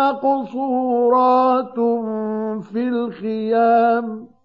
مَّقْصُورَاتٌ فِي الْخِيَامِ